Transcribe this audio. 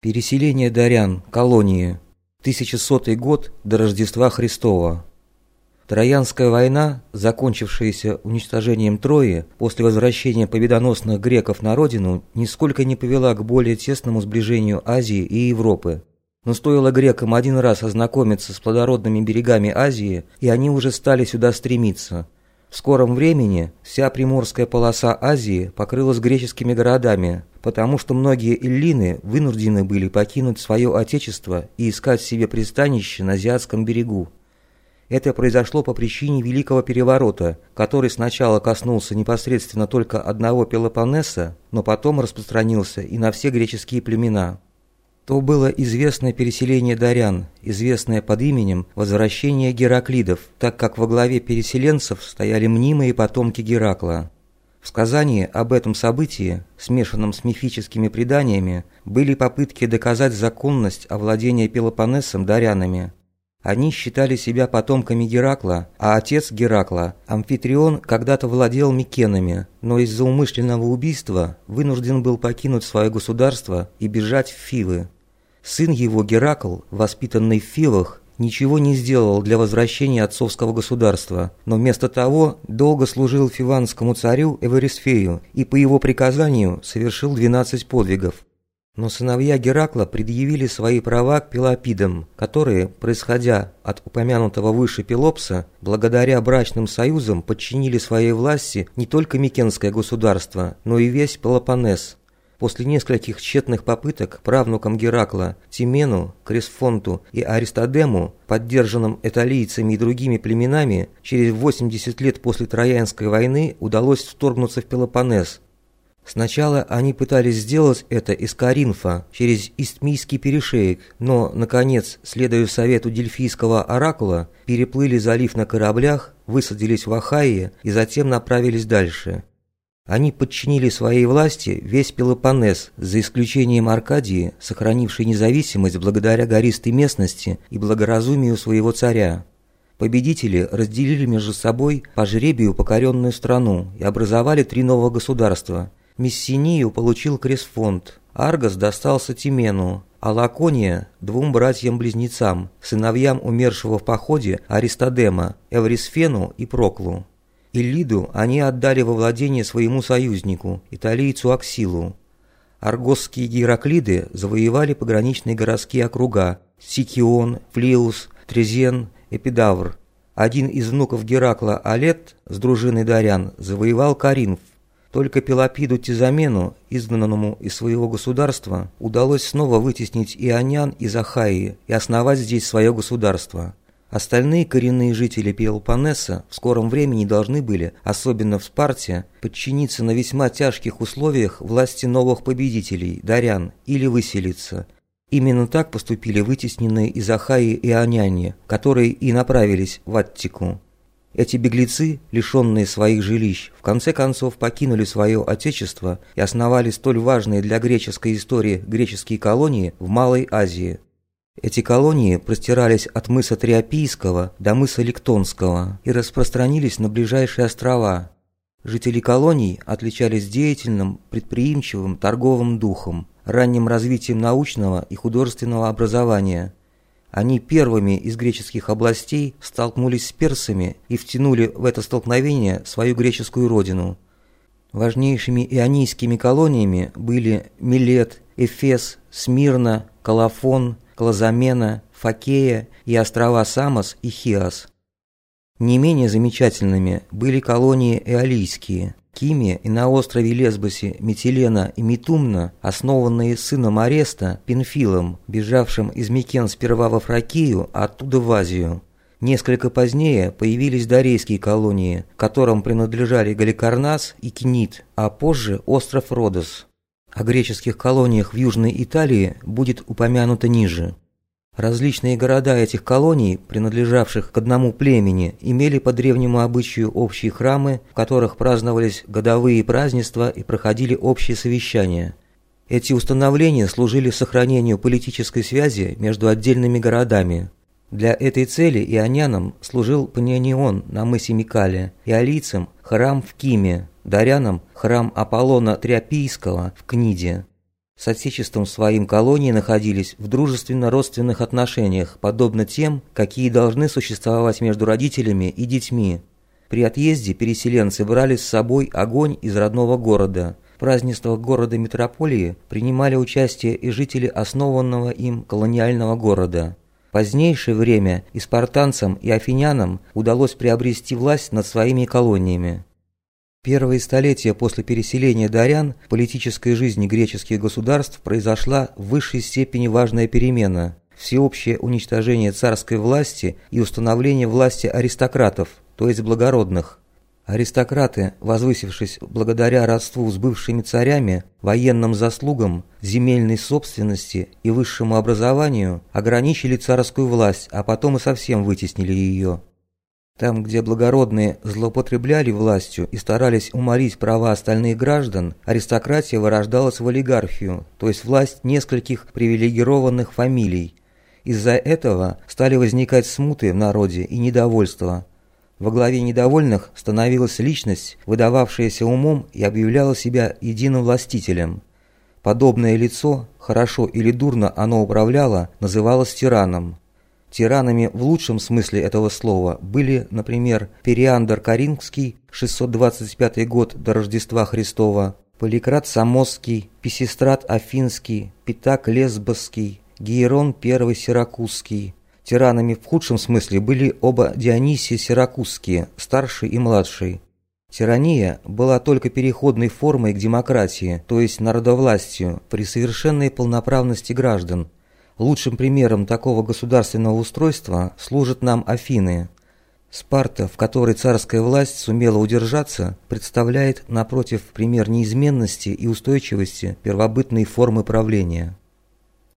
Переселение дарян, колонии. 1100 год до Рождества Христова. Троянская война, закончившаяся уничтожением Трои после возвращения победоносных греков на родину, нисколько не повела к более тесному сближению Азии и Европы. Но стоило грекам один раз ознакомиться с плодородными берегами Азии, и они уже стали сюда стремиться – в скором времени вся приморская полоса Азии покрылась греческими городами, потому что многие эллины вынуждены были покинуть свое отечество и искать себе пристанище на Азиатском берегу. Это произошло по причине Великого Переворота, который сначала коснулся непосредственно только одного Пелопоннеса, но потом распространился и на все греческие племена то было известное переселение дарян, известное под именем «Возвращение Гераклидов», так как во главе переселенцев стояли мнимые потомки Геракла. В сказании об этом событии, смешанном с мифическими преданиями, были попытки доказать законность овладения Пелопоннесом дарянами. Они считали себя потомками Геракла, а отец Геракла, Амфитрион, когда-то владел Микенами, но из-за умышленного убийства вынужден был покинуть свое государство и бежать в Фивы. Сын его Геракл, воспитанный в Филах, ничего не сделал для возвращения отцовского государства, но вместо того долго служил фиванскому царю Эварисфею и по его приказанию совершил 12 подвигов. Но сыновья Геракла предъявили свои права к Пелопидам, которые, происходя от упомянутого выше Пелопса, благодаря брачным союзам подчинили своей власти не только Микенское государство, но и весь Пелопоннес, После нескольких тщетных попыток правнукам Геракла, Тимену, Кресфонту и Аристодему, поддержанным эталийцами и другими племенами, через 80 лет после Троянской войны удалось вторгнуться в Пелопоннес. Сначала они пытались сделать это из Каринфа, через Истмийский перешеек, но, наконец, следуя совету дельфийского оракула, переплыли залив на кораблях, высадились в Ахайе и затем направились дальше. Они подчинили своей власти весь Пелопоннес, за исключением Аркадии, сохранившей независимость благодаря гористой местности и благоразумию своего царя. Победители разделили между собой по жребию покоренную страну и образовали три новых государства. Мессинию получил Кресфонд, Аргос достался Тимену, а Лакония – двум братьям-близнецам, сыновьям умершего в походе Аристодема, Эврисфену и Проклу. Иллиду они отдали во владение своему союзнику, италийцу Аксилу. Аргосские гераклиды завоевали пограничные городские округа Сикион, Флиус, Трезен, Эпидавр. Один из внуков Геракла, Алет, с дружиной Дарян, завоевал Каринф. Только Пелопиду Тизамену, изгнанному из своего государства, удалось снова вытеснить ионян из Ахаи и основать здесь свое государство. Остальные коренные жители Пелопоннеса в скором времени должны были, особенно в Спарте, подчиниться на весьма тяжких условиях власти новых победителей, дарян, или выселиться. Именно так поступили вытесненные из Ахаи и Аняне, которые и направились в Аттику. Эти беглецы, лишенные своих жилищ, в конце концов покинули свое отечество и основали столь важные для греческой истории греческие колонии в Малой Азии – эти колонии простирались от мыса Триопийского до мыса Лектонского и распространились на ближайшие острова. Жители колоний отличались деятельным, предприимчивым торговым духом, ранним развитием научного и художественного образования. Они первыми из греческих областей столкнулись с персами и втянули в это столкновение свою греческую родину. Важнейшими ионийскими колониями были Милет, Эфес, Смирна, Колофон – Клазомены, Фокея и острова Самос и Хиос. Не менее замечательными были колонии эолийские, Киме и на острове Лесбосе Митилена и Метимна, основанные сыном Ореста, Пенфилом, бежавшим из Микен сперва во Фракию, а оттуда в Азию. Несколько позднее появились дарейские колонии, которым принадлежали Галикарнас и Кинит, а позже остров Родос. О греческих колониях в Южной Италии будет упомянуто ниже. Различные города этих колоний, принадлежавших к одному племени, имели по древнему обычаю общие храмы, в которых праздновались годовые празднества и проходили общие совещания. Эти установления служили сохранению политической связи между отдельными городами. Для этой цели ионянам служил Панион на мысе Микале, и алийцам – храм в Киме, дарянам – храм Аполлона Триопийского в Книде. С отечеством своим колонии находились в дружественно-родственных отношениях, подобно тем, какие должны существовать между родителями и детьми. При отъезде переселенцы брали с собой огонь из родного города. В празднествах города-метрополии принимали участие и жители основанного им колониального города. В позднейшее время и спартанцам, и афинянам удалось приобрести власть над своими колониями. Первые столетия после переселения дарян в политической жизни греческих государств произошла в высшей степени важная перемена – всеобщее уничтожение царской власти и установление власти аристократов, то есть благородных. Аристократы, возвысившись благодаря родству с бывшими царями, военным заслугам, земельной собственности и высшему образованию, ограничили царскую власть, а потом и совсем вытеснили ее. Там, где благородные злоупотребляли властью и старались уморить права остальных граждан, аристократия вырождалась в олигархию, то есть власть нескольких привилегированных фамилий. Из-за этого стали возникать смуты в народе и недовольство – во главе недовольных становилась личность, выдававшаяся умом и объявляла себя единым властителем. Подобное лицо, хорошо или дурно оно управляло, называлось тираном. Тиранами в лучшем смысле этого слова были, например, Периандр Каринский, 625 год до Рождества Христова, Поликрат Самосский, Писистрат Афинский, Питак Лесбосский, Гиерон I Сиракузский, Тиранами в худшем смысле были оба Дионисии Сиракузские, старший и младший. Тирания была только переходной формой к демократии, то есть народовластию, при совершенной полноправности граждан. Лучшим примером такого государственного устройства служат нам Афины. Спарта, в которой царская власть сумела удержаться, представляет, напротив, пример неизменности и устойчивости первобытной формы правления.